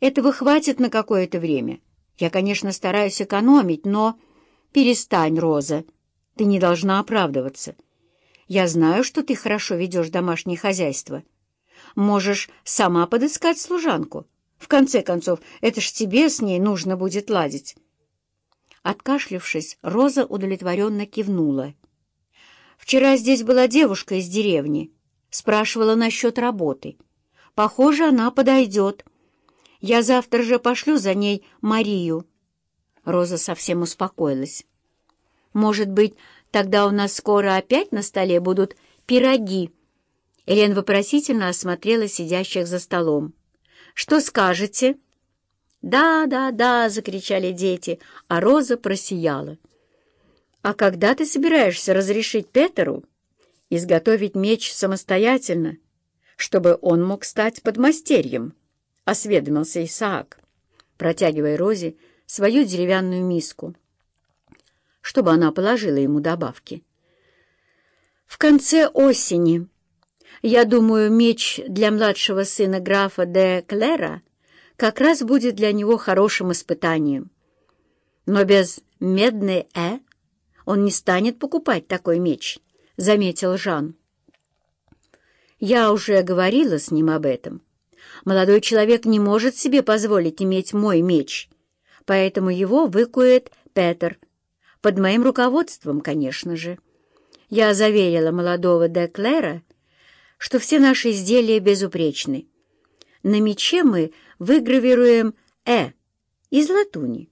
Этого хватит на какое-то время. Я, конечно, стараюсь экономить, но... Перестань, Роза. Ты не должна оправдываться. Я знаю, что ты хорошо ведешь домашнее хозяйство. Можешь сама подыскать служанку. В конце концов, это ж тебе с ней нужно будет ладить. Откашлившись, Роза удовлетворенно кивнула. «Вчера здесь была девушка из деревни. Спрашивала насчет работы. Похоже, она подойдет. Я завтра же пошлю за ней Марию». Роза совсем успокоилась. «Может быть, тогда у нас скоро опять на столе будут пироги?» Элен вопросительно осмотрела сидящих за столом. «Что скажете?» «Да, да, да!» — закричали дети, а Роза просияла. «А когда ты собираешься разрешить Петеру изготовить меч самостоятельно, чтобы он мог стать подмастерьем?» — осведомился Исаак, протягивая Розе свою деревянную миску, чтобы она положила ему добавки. «В конце осени, я думаю, меч для младшего сына графа де Клера — как раз будет для него хорошим испытанием. Но без медной «э» он не станет покупать такой меч, — заметил Жан. Я уже говорила с ним об этом. Молодой человек не может себе позволить иметь мой меч, поэтому его выкует Петер. Под моим руководством, конечно же. Я заверила молодого Деклера, что все наши изделия безупречны. На мече мы выгравируем «э» из латуни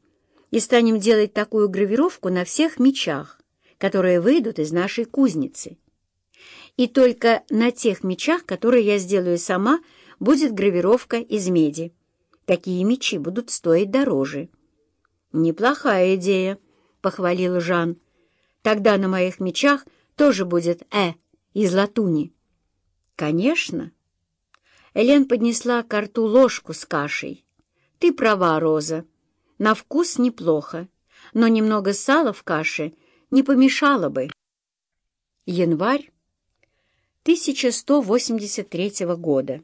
и станем делать такую гравировку на всех мечах, которые выйдут из нашей кузницы. И только на тех мечах, которые я сделаю сама, будет гравировка из меди. Такие мечи будут стоить дороже. «Неплохая идея», — похвалил Жан. «Тогда на моих мечах тоже будет «э» из латуни». «Конечно», Элен поднесла к рту ложку с кашей. «Ты права, Роза. На вкус неплохо, но немного сала в каше не помешало бы». Январь 1183 года.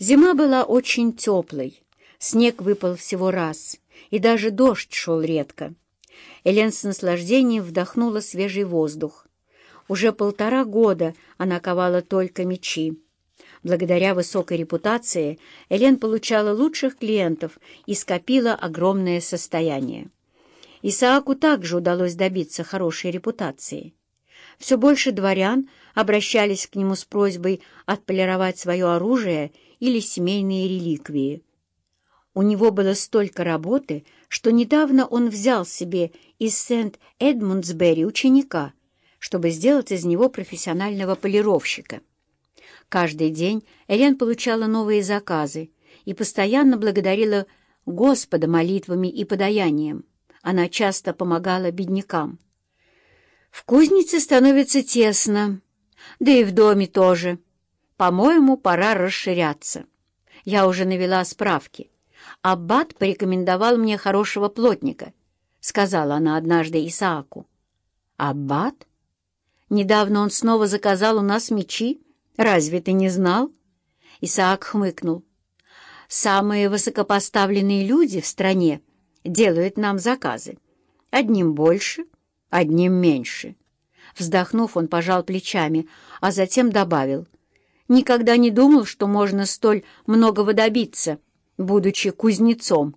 Зима была очень теплой, снег выпал всего раз, и даже дождь шел редко. Элен с наслаждением вдохнула свежий воздух. Уже полтора года она ковала только мечи. Благодаря высокой репутации Элен получала лучших клиентов и скопила огромное состояние. Исааку также удалось добиться хорошей репутации. Все больше дворян обращались к нему с просьбой отполировать свое оружие или семейные реликвии. У него было столько работы, что недавно он взял себе из Сент-Эдмундсбери ученика, чтобы сделать из него профессионального полировщика. Каждый день Элен получала новые заказы и постоянно благодарила Господа молитвами и подаянием. Она часто помогала беднякам. «В кузнице становится тесно, да и в доме тоже. По-моему, пора расширяться. Я уже навела справки. Аббат порекомендовал мне хорошего плотника», — сказала она однажды Исааку. «Аббат? Недавно он снова заказал у нас мечи?» Разве ты не знал?» Исаак хмыкнул. «Самые высокопоставленные люди в стране делают нам заказы. Одним больше, одним меньше». Вздохнув, он пожал плечами, а затем добавил. «Никогда не думал, что можно столь многого добиться, будучи кузнецом».